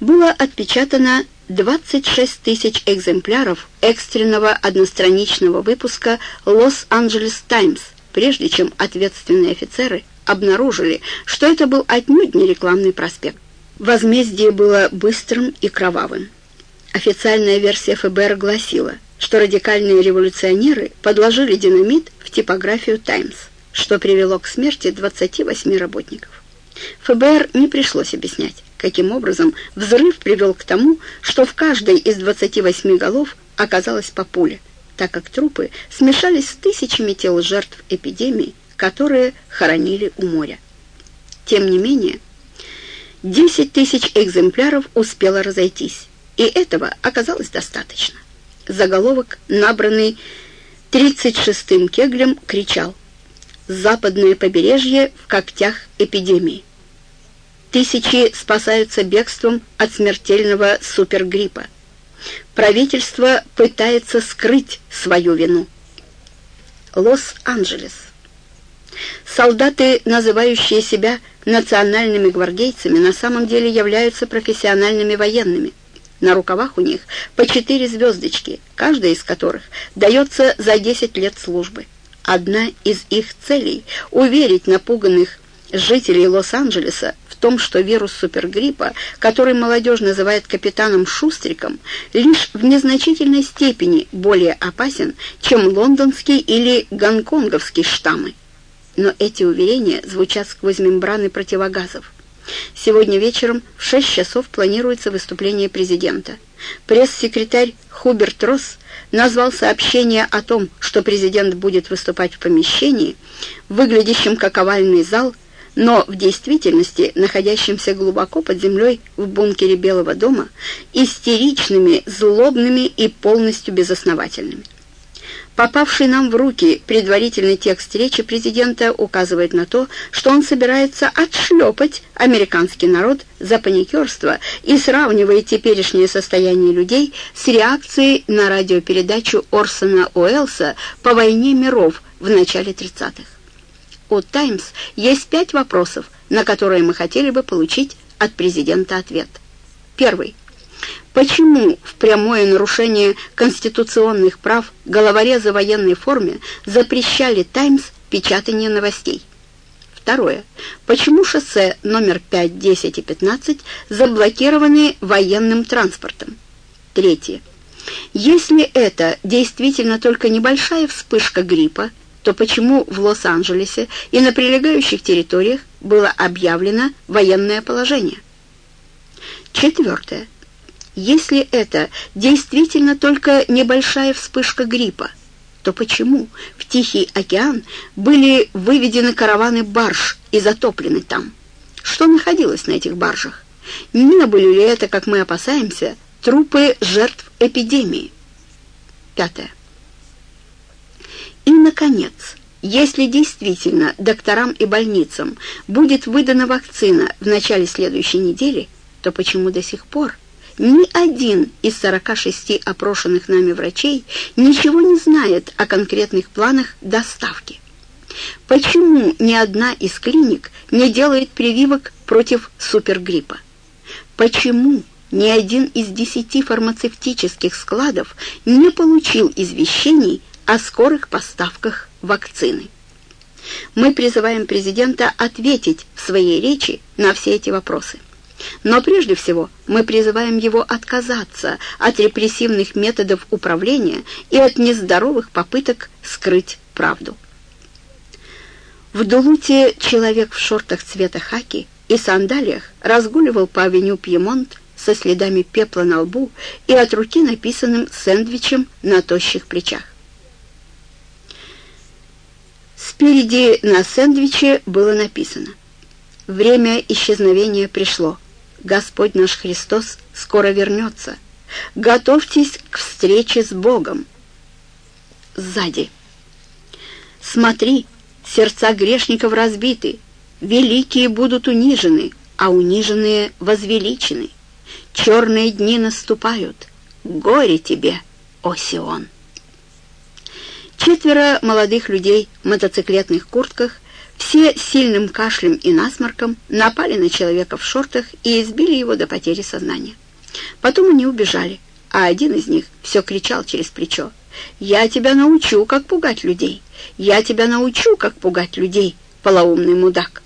было отпечатано 26 тысяч экземпляров экстренного одностраничного выпуска «Лос-Анджелес Таймс», прежде чем ответственные офицеры обнаружили, что это был отнюдь не рекламный проспект. Возмездие было быстрым и кровавым. Официальная версия ФБР гласила, что радикальные революционеры подложили динамит в типографию «Таймс», что привело к смерти 28 работников. ФБР не пришлось объяснять, каким образом взрыв привел к тому, что в каждой из 28 голов оказалась по пуле, так как трупы смешались с тысячами тел жертв эпидемии, которые хоронили у моря. Тем не менее, 10 тысяч экземпляров успело разойтись, и этого оказалось достаточно. Заголовок, набранный 36-м кеглем, кричал «Западное побережье в когтях эпидемии». Тысячи спасаются бегством от смертельного супергриппа. Правительство пытается скрыть свою вину. Лос-Анджелес. Солдаты, называющие себя национальными гвардейцами, на самом деле являются профессиональными военными. На рукавах у них по четыре звездочки, каждая из которых дается за 10 лет службы. Одна из их целей — уверить напуганных жителей Лос-Анджелеса том, что вирус супергриппа, который молодежь называет капитаном Шустриком, лишь в незначительной степени более опасен, чем лондонский или гонконговский штаммы но эти уверения звучат сквозь мембраны противогазов. Сегодня вечером в 6 часов планируется выступление президента. Пресс-секретарь Хуберт Росс назвал сообщение о том, что президент будет выступать в помещении, выглядящем как овальный зал, но в действительности находящимся глубоко под землей в бункере Белого дома, истеричными, злобными и полностью безосновательными. Попавший нам в руки предварительный текст речи президента указывает на то, что он собирается отшлепать американский народ за паникерство и сравнивает теперешнее состояние людей с реакцией на радиопередачу Орсона Уэллса по войне миров в начале 30-х. У «Таймс» есть пять вопросов, на которые мы хотели бы получить от президента ответ. Первый. Почему в прямое нарушение конституционных прав головорезы в военной форме запрещали «Таймс» печатание новостей? Второе. Почему шоссе номер 5, 10 и 15 заблокированы военным транспортом? Третье. Если это действительно только небольшая вспышка гриппа, то почему в Лос-Анджелесе и на прилегающих территориях было объявлено военное положение? Четвертое. Если это действительно только небольшая вспышка гриппа, то почему в Тихий океан были выведены караваны барж и затоплены там? Что находилось на этих баржах? Не были ли это, как мы опасаемся, трупы жертв эпидемии? Пятое. И, наконец, если действительно докторам и больницам будет выдана вакцина в начале следующей недели, то почему до сих пор ни один из 46 опрошенных нами врачей ничего не знает о конкретных планах доставки. Почему ни одна из клиник не делает прививок против супергриппа? Почему ни один из десяти фармацевтических складов не получил извещений о скорых поставках вакцины? Мы призываем президента ответить в своей речи на все эти вопросы. Но прежде всего мы призываем его отказаться от репрессивных методов управления и от нездоровых попыток скрыть правду. В Дулуте человек в шортах цвета хаки и сандалиях разгуливал по авеню Пьемонт со следами пепла на лбу и от руки написанным сэндвичем на тощих плечах. Спереди на сэндвиче было написано «Время исчезновения пришло». Господь наш Христос скоро вернется. Готовьтесь к встрече с Богом. Сзади. Смотри, сердца грешников разбиты, великие будут унижены, а униженные возвеличены. Черные дни наступают. Горе тебе, о Сион! Четверо молодых людей в мотоциклетных куртках Все сильным кашлем и насморком напали на человека в шортах и избили его до потери сознания. Потом они убежали, а один из них все кричал через плечо. «Я тебя научу, как пугать людей! Я тебя научу, как пугать людей, полоумный мудак!»